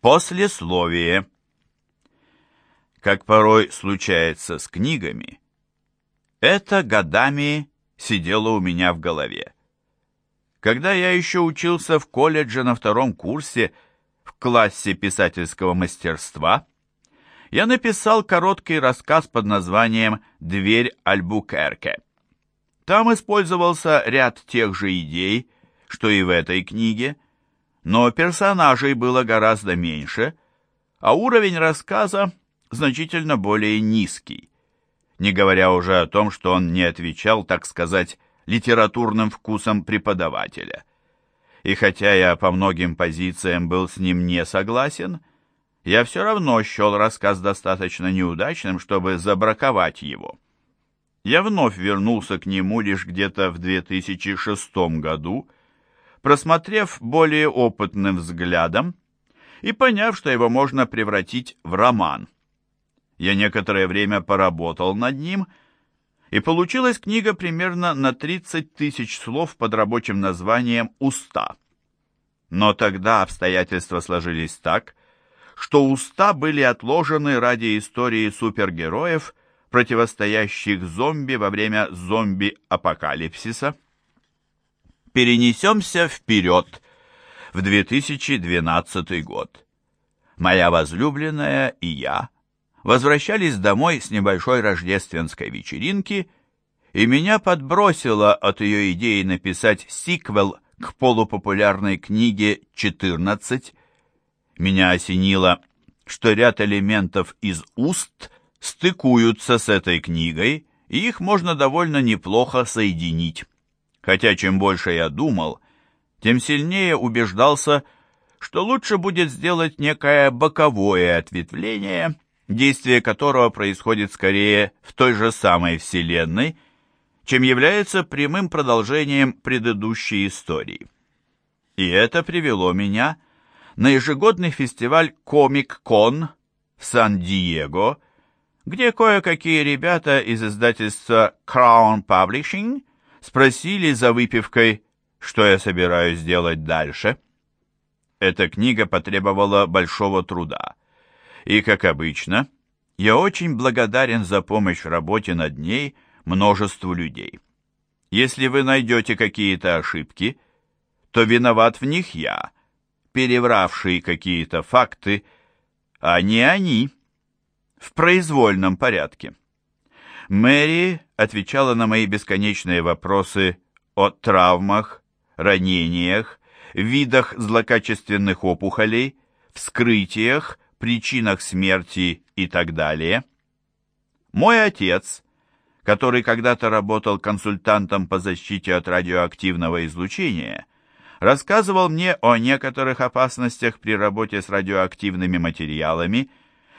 Послесловие. Как порой случается с книгами, это годами сидело у меня в голове. Когда я еще учился в колледже на втором курсе в классе писательского мастерства, я написал короткий рассказ под названием «Дверь Альбукерке». Там использовался ряд тех же идей, что и в этой книге, но персонажей было гораздо меньше, а уровень рассказа значительно более низкий, не говоря уже о том, что он не отвечал, так сказать, литературным вкусам преподавателя. И хотя я по многим позициям был с ним не согласен, я все равно счел рассказ достаточно неудачным, чтобы забраковать его. Я вновь вернулся к нему лишь где-то в 2006 году, просмотрев более опытным взглядом и поняв, что его можно превратить в роман. Я некоторое время поработал над ним, и получилась книга примерно на 30 тысяч слов под рабочим названием «Уста». Но тогда обстоятельства сложились так, что уста были отложены ради истории супергероев, противостоящих зомби во время зомби-апокалипсиса перенесемся вперед, в 2012 год. Моя возлюбленная и я возвращались домой с небольшой рождественской вечеринки, и меня подбросило от ее идеи написать сиквел к полупопулярной книге «14». Меня осенило, что ряд элементов из уст стыкуются с этой книгой, и их можно довольно неплохо соединить хотя чем больше я думал, тем сильнее убеждался, что лучше будет сделать некое боковое ответвление, действие которого происходит скорее в той же самой Вселенной, чем является прямым продолжением предыдущей истории. И это привело меня на ежегодный фестиваль Комик-Кон в Сан-Диего, где кое-какие ребята из издательства Crown Publishing спросили за выпивкой, что я собираюсь делать дальше. Эта книга потребовала большого труда, и, как обычно, я очень благодарен за помощь в работе над ней множеству людей. Если вы найдете какие-то ошибки, то виноват в них я, перевравший какие-то факты, а не они, в произвольном порядке. Мэри отвечала на мои бесконечные вопросы о травмах, ранениях, видах злокачественных опухолей, вскрытиях, причинах смерти и так далее. Мой отец, который когда-то работал консультантом по защите от радиоактивного излучения, рассказывал мне о некоторых опасностях при работе с радиоактивными материалами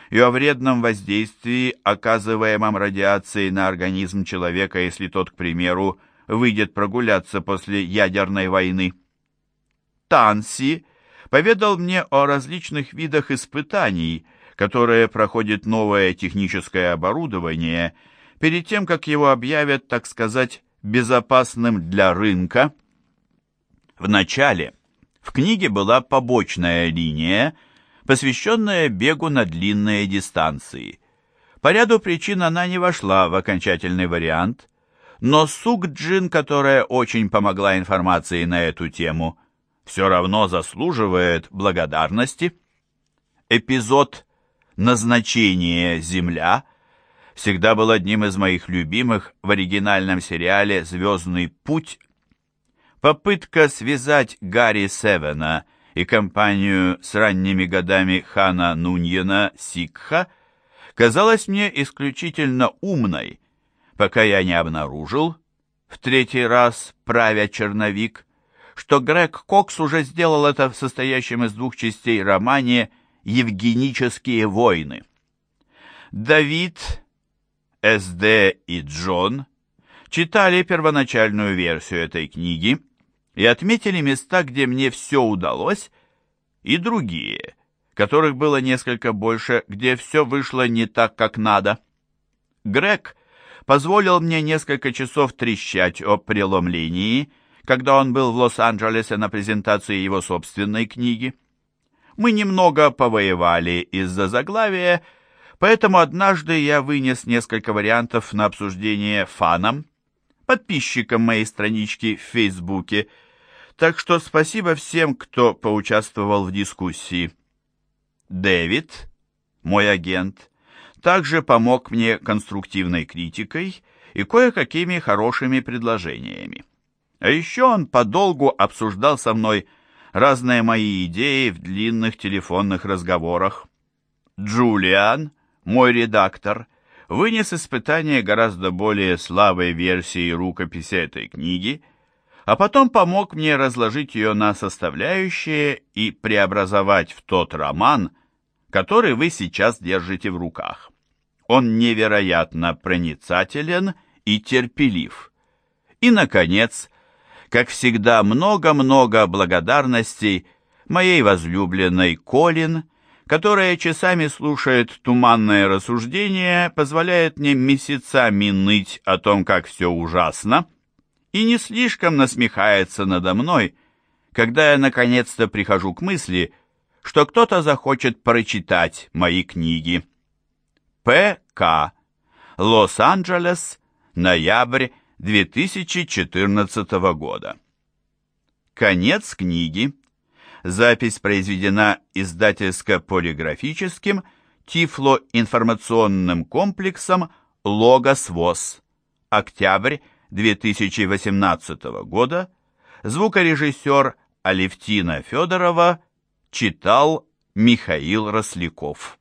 и о вредном воздействии, оказываемом радиацией на организм человека, если тот, к примеру, выйдет прогуляться после ядерной войны. Танси поведал мне о различных видах испытаний, которые проходит новое техническое оборудование перед тем, как его объявят, так сказать, безопасным для рынка. В начале в книге была побочная линия – посвященная бегу на длинные дистанции. По ряду причин она не вошла в окончательный вариант, но Сук-Джин, которая очень помогла информации на эту тему, все равно заслуживает благодарности. Эпизод «Назначение Земля» всегда был одним из моих любимых в оригинальном сериале «Звездный путь». Попытка связать Гарри Севена – и компанию с ранними годами хана Нуньена Сикха казалась мне исключительно умной, пока я не обнаружил, в третий раз правя черновик, что Грег Кокс уже сделал это в состоящем из двух частей романе «Евгенические войны». Давид, СД и Джон читали первоначальную версию этой книги и отметили места, где мне все удалось, и другие, которых было несколько больше, где все вышло не так, как надо. Грег позволил мне несколько часов трещать о преломлении, когда он был в Лос-Анджелесе на презентации его собственной книги. Мы немного повоевали из-за заглавия, поэтому однажды я вынес несколько вариантов на обсуждение фанам, подписчикам моей странички в Фейсбуке, так что спасибо всем, кто поучаствовал в дискуссии. Дэвид, мой агент, также помог мне конструктивной критикой и кое-какими хорошими предложениями. А еще он подолгу обсуждал со мной разные мои идеи в длинных телефонных разговорах. Джулиан, мой редактор, вынес испытание гораздо более слабой версии рукописи этой книги, а потом помог мне разложить ее на составляющие и преобразовать в тот роман, который вы сейчас держите в руках. Он невероятно проницателен и терпелив. И, наконец, как всегда, много-много благодарностей моей возлюбленной Колин, которая часами слушает туманное рассуждение, позволяет мне месяцами ныть о том, как все ужасно, и не слишком насмехается надо мной, когда я наконец-то прихожу к мысли, что кто-то захочет прочитать мои книги. П.К. Лос-Анджелес, ноябрь 2014 года. Конец книги. Запись произведена издательско-полиграфическим Тифло-информационным комплексом «Логос ВОЗ». Октябрь 2018 года. Звукорежиссер Алевтина Федорова читал Михаил Росляков.